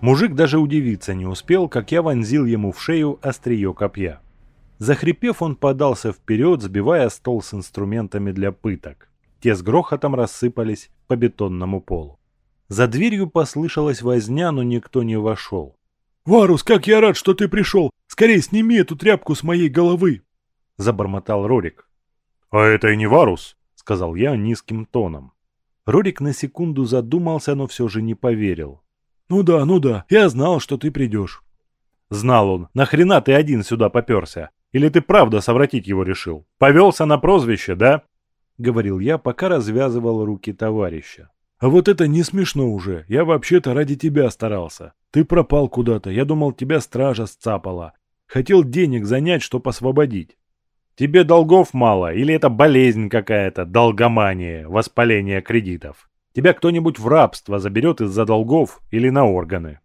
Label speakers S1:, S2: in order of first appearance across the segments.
S1: Мужик даже удивиться не успел, как я вонзил ему в шею острие копья. Захрипев, он подался вперед, сбивая стол с инструментами для пыток. Те с грохотом рассыпались по бетонному полу. За дверью послышалась возня, но никто не вошел.
S2: «Варус, как я рад, что ты пришел! Скорее сними эту тряпку с моей головы!»
S1: Забормотал Рорик. «А это и не Варус!» — сказал я низким тоном. Рорик на секунду задумался, но все же не поверил.
S2: «Ну да, ну да, я знал, что ты придешь».
S1: Знал он. Нахрена ты один сюда поперся? Или ты правда совратить его решил? Повелся на прозвище, да?» Говорил я, пока развязывал руки товарища.
S2: «А вот это не смешно уже. Я вообще-то ради тебя старался. Ты пропал куда-то. Я думал, тебя стража сцапала. Хотел денег занять, чтоб освободить.
S1: Тебе долгов мало, или это болезнь какая-то, долгомания, воспаление кредитов? Тебя кто-нибудь в рабство заберет из-за долгов или на органы.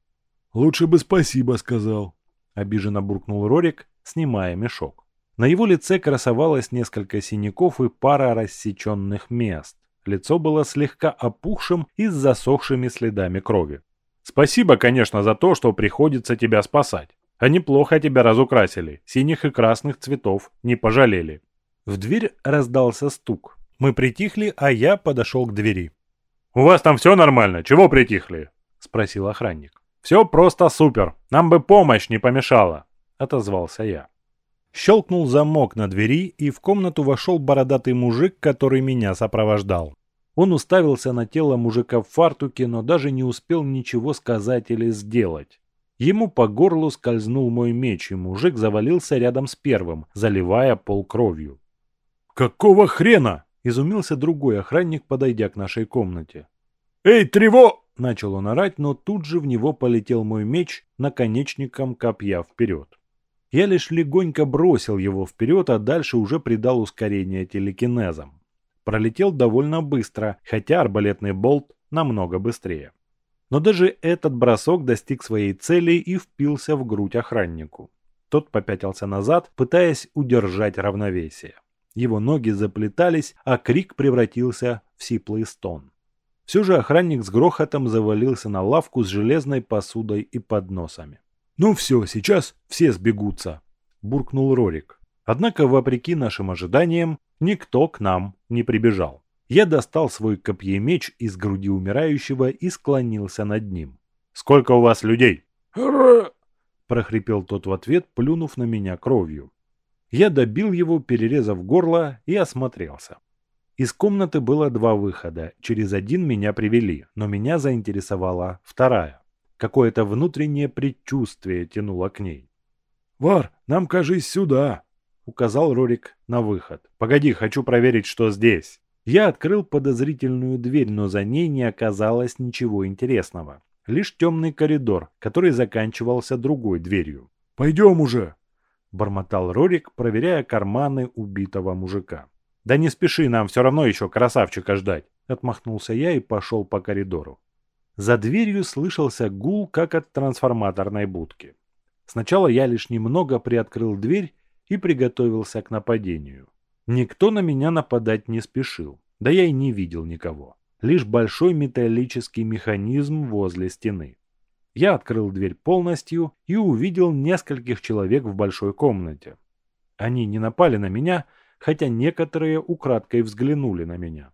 S2: Лучше бы спасибо сказал.
S1: Обиженно буркнул Рорик, снимая мешок. На его лице красовалось несколько синяков и пара рассеченных мест. Лицо было слегка опухшим и с засохшими следами крови. «Спасибо, конечно, за то, что приходится тебя спасать. А неплохо тебя разукрасили, синих и красных цветов не пожалели». В дверь раздался стук. Мы притихли, а я подошел к двери. «У вас там все нормально? Чего притихли?» – спросил охранник. «Все просто супер. Нам бы помощь не помешала», – отозвался я. Щелкнул замок на двери, и в комнату вошел бородатый мужик, который меня сопровождал. Он уставился на тело мужика в фартуке, но даже не успел ничего сказать или сделать. Ему по горлу скользнул мой меч, и мужик завалился рядом с первым, заливая пол кровью.
S2: «Какого хрена?»
S1: Изумился другой охранник, подойдя к нашей комнате.
S2: «Эй, трево!»
S1: – начал он орать, но тут же в него полетел мой меч наконечником копья вперед. Я лишь легонько бросил его вперед, а дальше уже придал ускорение телекинезом. Пролетел довольно быстро, хотя арбалетный болт намного быстрее. Но даже этот бросок достиг своей цели и впился в грудь охраннику. Тот попятился назад, пытаясь удержать равновесие. Его ноги заплетались, а крик превратился в сиплый стон. Все же охранник с грохотом завалился на лавку с железной посудой и подносами.
S2: «Ну все, сейчас все сбегутся», – буркнул Рорик.
S1: Однако, вопреки нашим ожиданиям, никто к нам не прибежал. Я достал свой копьемеч из груди умирающего и склонился над ним. «Сколько у вас людей?» прохрипел тот в ответ, плюнув на меня кровью. Я добил его, перерезав горло, и осмотрелся. Из комнаты было два выхода. Через один меня привели, но меня заинтересовала вторая. Какое-то внутреннее предчувствие тянуло к ней.
S2: «Вар, нам, кажись, сюда!» — указал Рорик на выход.
S1: «Погоди, хочу проверить, что здесь». Я открыл подозрительную дверь, но за ней не оказалось ничего интересного. Лишь темный коридор, который заканчивался другой дверью.
S2: «Пойдем уже!»
S1: бормотал Рорик, проверяя карманы убитого мужика. «Да не спеши, нам все равно еще красавчика ждать!» Отмахнулся я и пошел по коридору. За дверью слышался гул, как от трансформаторной будки. Сначала я лишь немного приоткрыл дверь и приготовился к нападению. Никто на меня нападать не спешил, да я и не видел никого. Лишь большой металлический механизм возле стены. Я открыл дверь полностью и увидел нескольких человек в большой комнате. Они не напали на меня, хотя некоторые украдкой взглянули на меня.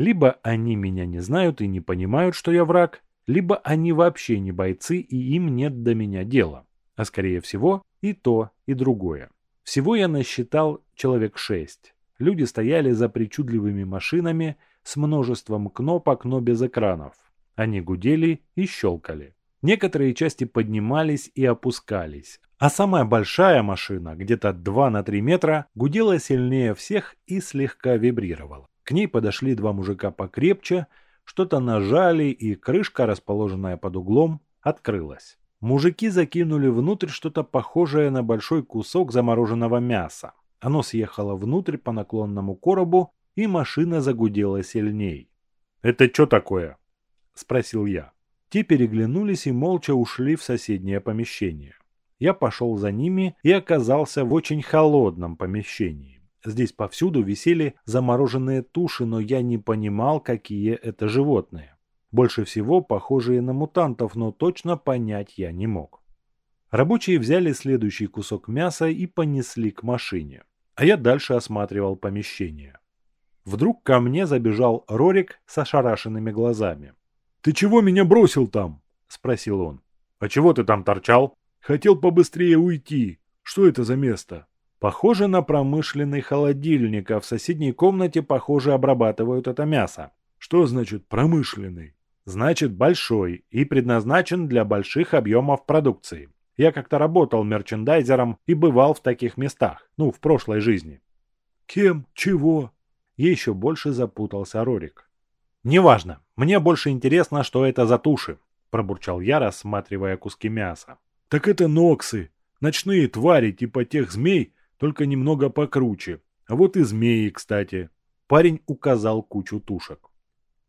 S1: Либо они меня не знают и не понимают, что я враг, либо они вообще не бойцы и им нет до меня дела. А скорее всего и то, и другое. Всего я насчитал человек шесть. Люди стояли за причудливыми машинами с множеством кнопок, но без экранов. Они гудели и щелкали. Некоторые части поднимались и опускались, а самая большая машина, где-то 2 на 3 метра, гудела сильнее всех и слегка вибрировала. К ней подошли два мужика покрепче, что-то нажали, и крышка, расположенная под углом, открылась. Мужики закинули внутрь что-то похожее на большой кусок замороженного мяса. Оно съехало внутрь по наклонному коробу и машина загудела сильней. «Это что такое?» – спросил я. Те переглянулись и молча ушли в соседнее помещение. Я пошел за ними и оказался в очень холодном помещении. Здесь повсюду висели замороженные туши, но я не понимал, какие это животные. Больше всего похожие на мутантов, но точно понять я не мог. Рабочие взяли следующий кусок мяса и понесли к машине, а я дальше осматривал помещение. Вдруг ко мне забежал Рорик с ошарашенными глазами.
S2: «Ты чего меня бросил там?»
S1: – спросил он. «А чего ты там торчал?»
S2: «Хотел побыстрее уйти. Что это за место?»
S1: «Похоже на промышленный холодильник, а в соседней комнате, похоже, обрабатывают это мясо».
S2: «Что значит промышленный?»
S1: «Значит большой и предназначен для больших объемов продукции. Я как-то работал мерчендайзером и бывал в таких местах, ну, в прошлой жизни».
S2: «Кем? Чего?»
S1: Еще больше запутался Рорик. «Неважно. Мне больше интересно, что это за туши», – пробурчал я, рассматривая куски мяса.
S2: «Так это ноксы. Ночные твари типа тех змей, только немного покруче. А вот и змеи, кстати».
S1: Парень указал кучу тушек.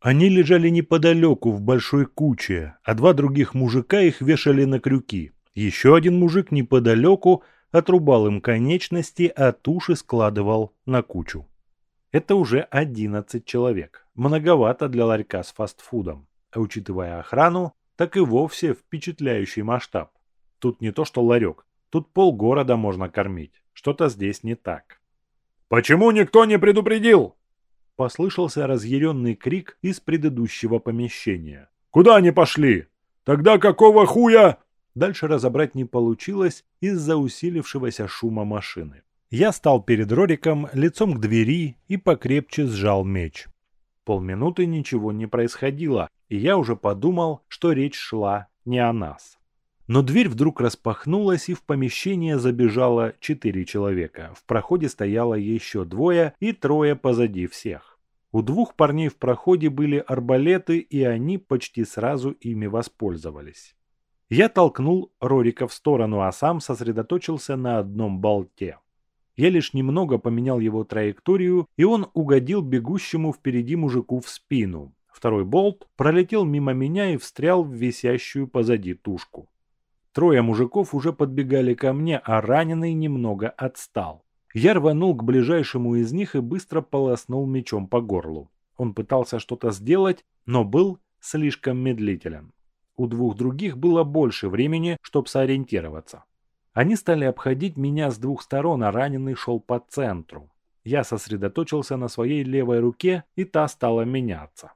S1: Они лежали неподалеку в большой куче, а два других мужика их вешали на крюки. Еще один мужик неподалеку отрубал им конечности, а туши складывал на кучу. Это уже 11 человек. Многовато для ларька с фастфудом. А учитывая охрану, так и вовсе впечатляющий масштаб. Тут не то что ларек, тут полгорода можно кормить. Что-то здесь не так.
S2: «Почему никто не предупредил?»
S1: Послышался разъяренный крик из предыдущего помещения.
S2: «Куда они пошли? Тогда какого хуя?»
S1: Дальше разобрать не получилось из-за усилившегося шума машины. Я стал перед Рориком лицом к двери и покрепче сжал меч. Полминуты ничего не происходило, и я уже подумал, что речь шла не о нас. Но дверь вдруг распахнулась, и в помещение забежало четыре человека. В проходе стояло еще двое и трое позади всех. У двух парней в проходе были арбалеты, и они почти сразу ими воспользовались. Я толкнул Рорика в сторону, а сам сосредоточился на одном болте. Я лишь немного поменял его траекторию, и он угодил бегущему впереди мужику в спину. Второй болт пролетел мимо меня и встрял в висящую позади тушку. Трое мужиков уже подбегали ко мне, а раненый немного отстал. Я рванул к ближайшему из них и быстро полоснул мечом по горлу. Он пытался что-то сделать, но был слишком медлителен. У двух других было больше времени, чтобы сориентироваться. Они стали обходить меня с двух сторон, а раненый шел по центру. Я сосредоточился на своей левой руке, и та стала меняться.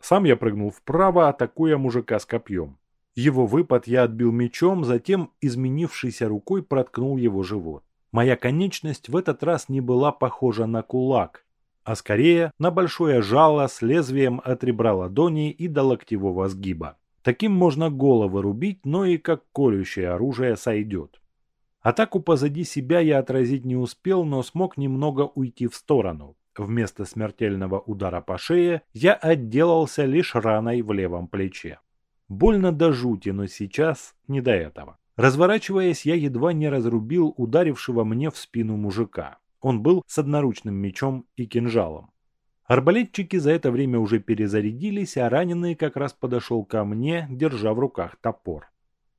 S1: Сам я прыгнул вправо, атакуя мужика с копьем. Его выпад я отбил мечом, затем изменившейся рукой проткнул его живот. Моя конечность в этот раз не была похожа на кулак, а скорее на большое жало с лезвием от ребра ладони и до локтевого сгиба. Таким можно головы рубить, но и как колющее оружие сойдет. Атаку позади себя я отразить не успел, но смог немного уйти в сторону. Вместо смертельного удара по шее я отделался лишь раной в левом плече. Больно до жути, но сейчас не до этого. Разворачиваясь, я едва не разрубил ударившего мне в спину мужика. Он был с одноручным мечом и кинжалом. Арбалетчики за это время уже перезарядились, а раненый как раз подошел ко мне, держа в руках топор.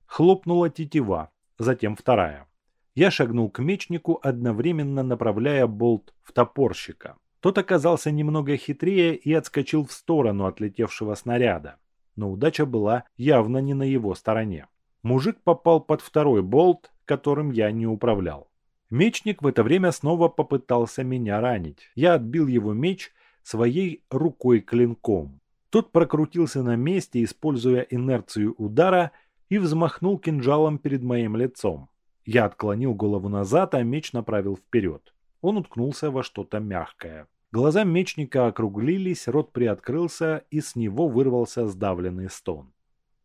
S1: Хлопнула тетива, затем вторая. Я шагнул к мечнику, одновременно направляя болт в топорщика. Тот оказался немного хитрее и отскочил в сторону отлетевшего снаряда. Но удача была явно не на его стороне. Мужик попал под второй болт, которым я не управлял. Мечник в это время снова попытался меня ранить. Я отбил его меч своей рукой-клинком. Тот прокрутился на месте, используя инерцию удара, и взмахнул кинжалом перед моим лицом. Я отклонил голову назад, а меч направил вперед. Он уткнулся во что-то мягкое. Глаза мечника округлились, рот приоткрылся, и с него вырвался сдавленный стон.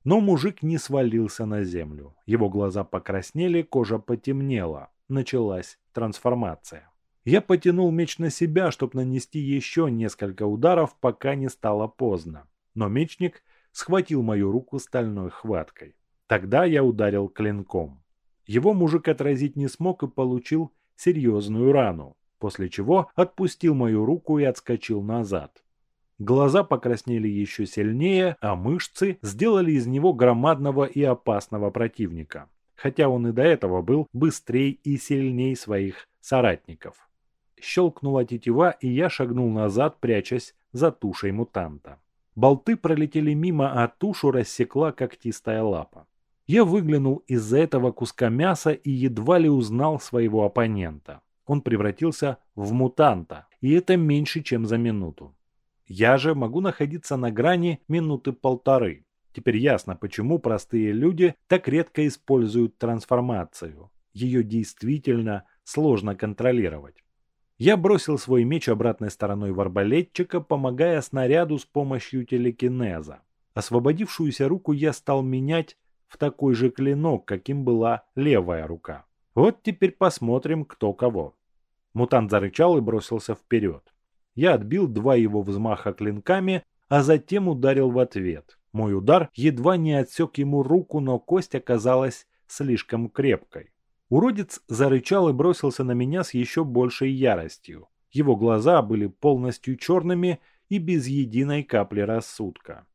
S1: Но мужик не свалился на землю. Его глаза покраснели, кожа потемнела. Началась трансформация. Я потянул меч на себя, чтобы нанести еще несколько ударов, пока не стало поздно. Но мечник схватил мою руку стальной хваткой. Тогда я ударил клинком. Его мужик отразить не смог и получил серьезную рану. После чего отпустил мою руку и отскочил назад. Глаза покраснели еще сильнее, а мышцы сделали из него громадного и опасного противника, хотя он и до этого был быстрее и сильнее своих соратников. Щелкнула тетива, и я шагнул назад, прячась за тушей мутанта. Болты пролетели мимо, а тушу рассекла когтистая лапа. Я выглянул из-за этого куска мяса и едва ли узнал своего оппонента. Он превратился в мутанта, и это меньше, чем за минуту. Я же могу находиться на грани минуты полторы. Теперь ясно, почему простые люди так редко используют трансформацию. Ее действительно сложно контролировать. Я бросил свой меч обратной стороной в арбалетчика, помогая снаряду с помощью телекинеза. Освободившуюся руку я стал менять в такой же клинок, каким была левая рука. Вот теперь посмотрим, кто кого. Мутант зарычал и бросился вперед. Я отбил два его взмаха клинками, а затем ударил в ответ. Мой удар едва не отсек ему руку, но кость оказалась слишком крепкой. Уродец зарычал и бросился на меня с еще большей яростью. Его глаза были полностью черными и без единой капли рассудка.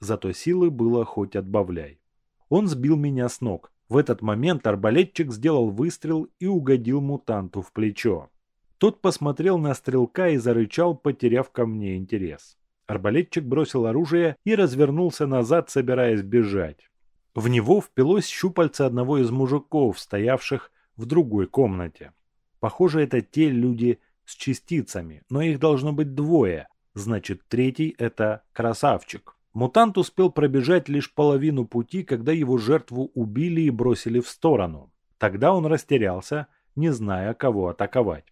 S1: Зато силы было хоть отбавляй. Он сбил меня с ног. В этот момент арбалетчик сделал выстрел и угодил мутанту в плечо. Тот посмотрел на стрелка и зарычал, потеряв ко мне интерес. Арбалетчик бросил оружие и развернулся назад, собираясь бежать. В него впилось щупальце одного из мужиков, стоявших в другой комнате. Похоже, это те люди с частицами, но их должно быть двое, значит третий это красавчик. Мутант успел пробежать лишь половину пути, когда его жертву убили и бросили в сторону. Тогда он растерялся, не зная, кого атаковать.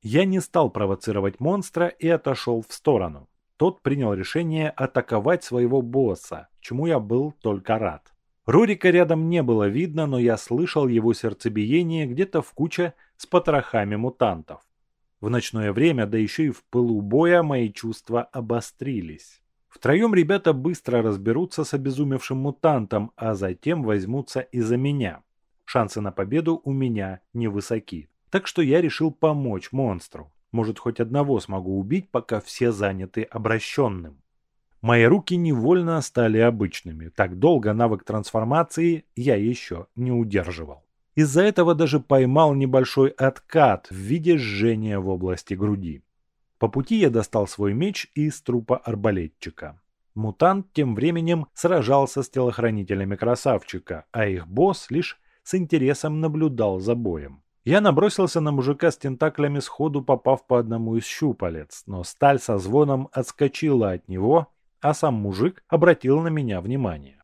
S1: Я не стал провоцировать монстра и отошел в сторону. Тот принял решение атаковать своего босса, чему я был только рад. Рурика рядом не было видно, но я слышал его сердцебиение где-то в куче с потрохами мутантов. В ночное время, да еще и в пылу боя, мои чувства обострились. Втроем ребята быстро разберутся с обезумевшим мутантом, а затем возьмутся и за меня. Шансы на победу у меня невысоки. Так что я решил помочь монстру. Может, хоть одного смогу убить, пока все заняты обращенным. Мои руки невольно стали обычными. Так долго навык трансформации я еще не удерживал. Из-за этого даже поймал небольшой откат в виде жжения в области груди. По пути я достал свой меч из трупа арбалетчика. Мутант тем временем сражался с телохранителями красавчика, а их босс лишь с интересом наблюдал за боем. Я набросился на мужика с тентаклями сходу, попав по одному из щупалец, но сталь со звоном отскочила от него, а сам мужик обратил на меня внимание.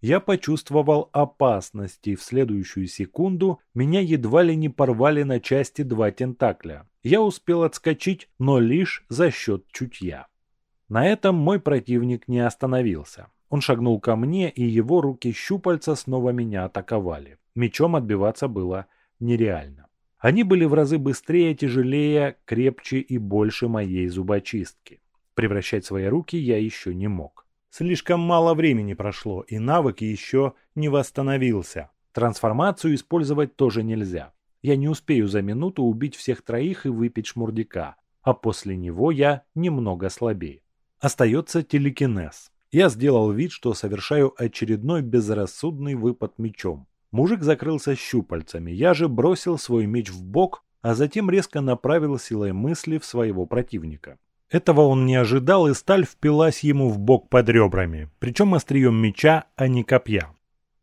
S1: Я почувствовал опасность, и в следующую секунду меня едва ли не порвали на части два тентакля. Я успел отскочить, но лишь за счет чутья. На этом мой противник не остановился. Он шагнул ко мне, и его руки щупальца снова меня атаковали. Мечом отбиваться было нереально. Они были в разы быстрее, тяжелее, крепче и больше моей зубочистки. Превращать свои руки я еще не мог. Слишком мало времени прошло, и навык еще не восстановился. Трансформацию использовать тоже нельзя. Я не успею за минуту убить всех троих и выпить шмурдяка, а после него я немного слабее. Остается телекинез. Я сделал вид, что совершаю очередной безрассудный выпад мечом. Мужик закрылся щупальцами, я же бросил свой меч в бок, а затем резко направил силой мысли в своего противника. Этого он не ожидал, и сталь впилась ему в бок под ребрами, причем острием меча, а не копья.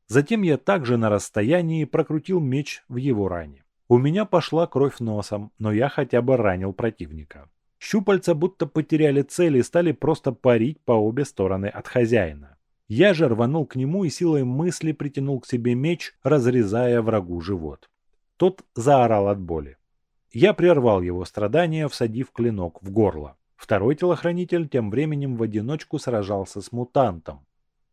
S1: Затем я также на расстоянии прокрутил меч в его ране. У меня пошла кровь носом, но я хотя бы ранил противника. Щупальца будто потеряли цель и стали просто парить по обе стороны от хозяина. Я же рванул к нему и силой мысли притянул к себе меч, разрезая врагу живот. Тот заорал от боли. Я прервал его страдания, всадив клинок в горло. Второй телохранитель тем временем в одиночку сражался с мутантом.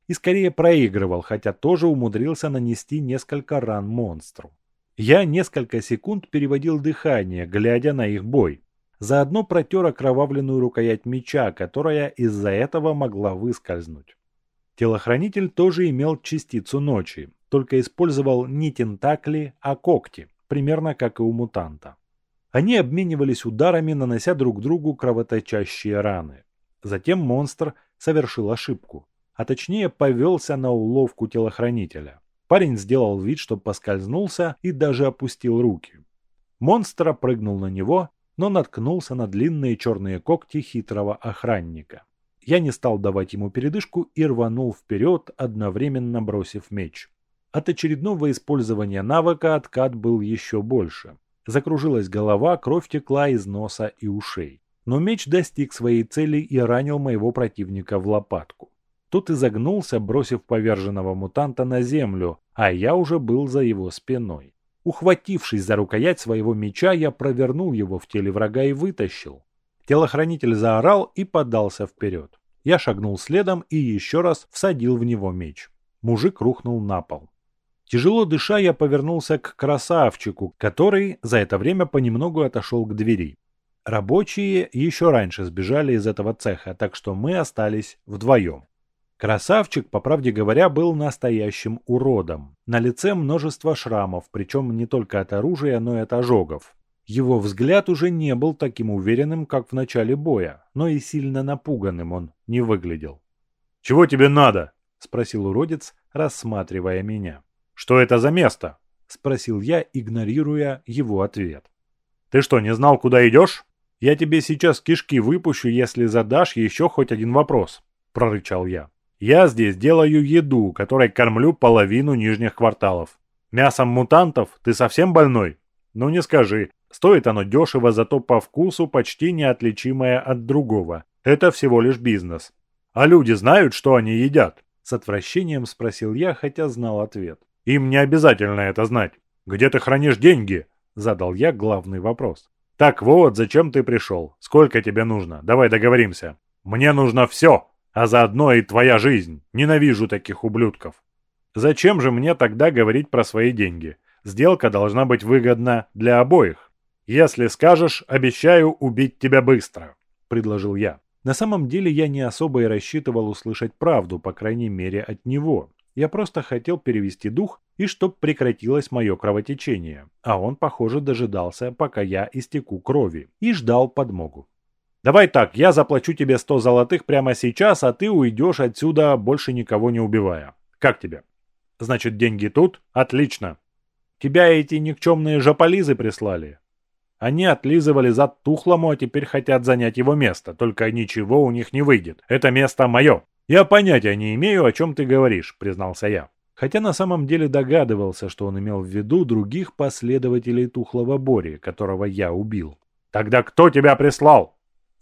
S1: И скорее проигрывал, хотя тоже умудрился нанести несколько ран монстру. Я несколько секунд переводил дыхание, глядя на их бой. Заодно протер окровавленную рукоять меча, которая из-за этого могла выскользнуть. Телохранитель тоже имел частицу ночи, только использовал не тентакли, а когти, примерно как и у мутанта. Они обменивались ударами, нанося друг другу кровоточащие раны. Затем монстр совершил ошибку, а точнее повелся на уловку телохранителя. Парень сделал вид, что поскользнулся и даже опустил руки. Монстр прыгнул на него, но наткнулся на длинные черные когти хитрого охранника. Я не стал давать ему передышку и рванул вперед, одновременно бросив меч. От очередного использования навыка откат был еще больше. Закружилась голова, кровь текла из носа и ушей. Но меч достиг своей цели и ранил моего противника в лопатку. Тот изогнулся, бросив поверженного мутанта на землю, а я уже был за его спиной. Ухватившись за рукоять своего меча, я провернул его в теле врага и вытащил. Телохранитель заорал и подался вперед. Я шагнул следом и еще раз всадил в него меч. Мужик рухнул на пол. Тяжело дыша, я повернулся к красавчику, который за это время понемногу отошел к двери. Рабочие еще раньше сбежали из этого цеха, так что мы остались вдвоем. Красавчик, по правде говоря, был настоящим уродом. На лице множество шрамов, причем не только от оружия, но и от ожогов. Его взгляд уже не был таким уверенным, как в начале боя, но и сильно напуганным он не выглядел.
S2: «Чего тебе надо?»
S1: – спросил уродец, рассматривая меня. «Что это за место?» – спросил я, игнорируя его ответ.
S2: «Ты что, не знал, куда идешь? Я тебе сейчас кишки выпущу, если задашь еще хоть один вопрос», – прорычал я. «Я здесь делаю еду, которой кормлю половину нижних кварталов. Мясом мутантов ты совсем больной? Ну не скажи. Стоит оно дешево, зато по вкусу почти неотличимое от другого. Это всего лишь бизнес. А люди знают, что они едят?» С отвращением спросил я, хотя знал ответ. Им не обязательно это знать. Где ты хранишь деньги? Задал я главный вопрос. Так вот, зачем ты пришел? Сколько тебе нужно? Давай договоримся. Мне нужно все, а заодно и твоя жизнь. Ненавижу таких ублюдков. Зачем же мне тогда говорить про свои деньги? Сделка должна быть выгодна для обоих. Если скажешь, обещаю убить тебя быстро, предложил я. На самом деле я не особо и рассчитывал услышать правду, по крайней мере от него. Я просто хотел перевести дух и чтоб прекратилось мое кровотечение, а он, похоже, дожидался, пока я истеку крови, и ждал подмогу. «Давай так, я заплачу тебе сто золотых прямо сейчас, а ты уйдешь отсюда, больше никого не убивая. Как тебе?» «Значит, деньги тут? Отлично. Тебя эти никчемные жополизы прислали?» Они отлизывали зад тухлому, а теперь хотят занять его место, только ничего у них не выйдет. Это место мое. «Я понятия не имею, о чем ты говоришь», — признался я. Хотя на самом деле догадывался, что он имел в виду других последователей Тухлого Бори, которого я убил. «Тогда кто тебя прислал?»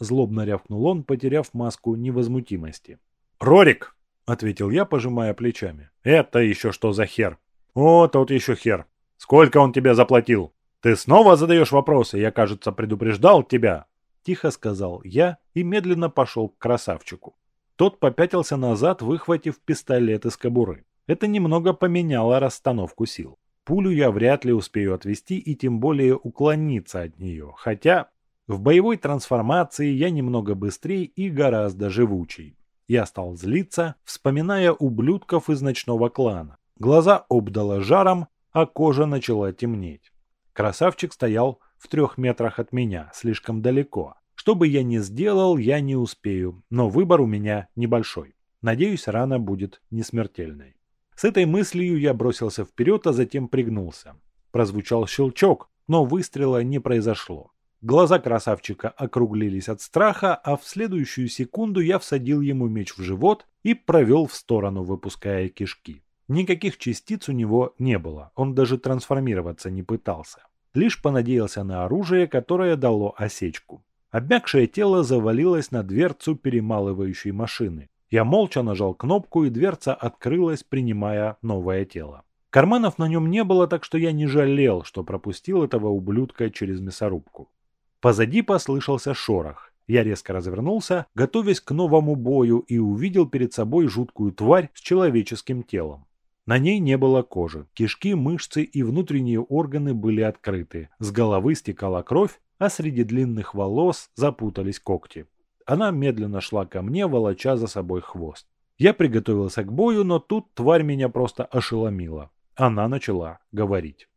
S2: Злобно рявкнул он, потеряв маску невозмутимости. «Рорик!» — ответил я, пожимая плечами. «Это еще что за хер?» «О, тот еще хер. Сколько он тебе заплатил?» «Ты снова задаешь вопросы? Я, кажется, предупреждал тебя!» Тихо сказал я и медленно пошел к красавчику. Тот попятился назад, выхватив пистолет из кобуры. Это немного поменяло расстановку сил. Пулю я вряд ли успею отвести и тем более уклониться от нее, хотя в боевой трансформации я немного быстрее и гораздо живучий. Я стал злиться, вспоминая ублюдков из ночного клана. Глаза обдало жаром, а кожа начала темнеть. Красавчик стоял в трех метрах от меня, слишком далеко. Что бы я ни сделал, я не успею, но выбор у меня небольшой. Надеюсь, рана будет не смертельной. С этой мыслью я бросился вперед, а затем пригнулся. Прозвучал щелчок, но выстрела не произошло. Глаза красавчика округлились от страха, а в следующую секунду я всадил ему меч в живот и провел в сторону, выпуская кишки. Никаких частиц у него не было, он даже трансформироваться не пытался. Лишь понадеялся на оружие, которое дало осечку. Обмякшее тело завалилось на дверцу перемалывающей машины. Я молча нажал кнопку, и дверца открылась, принимая новое тело. Карманов на нем не было, так что я не жалел, что пропустил этого ублюдка через мясорубку. Позади послышался шорох. Я резко развернулся, готовясь к новому бою, и увидел перед собой жуткую тварь с человеческим телом. На ней не было кожи. Кишки, мышцы и внутренние органы были открыты. С головы стекала кровь, а среди длинных волос запутались когти. Она медленно шла ко мне, волоча за собой хвост. Я приготовился к бою, но тут тварь меня просто ошеломила. Она начала говорить.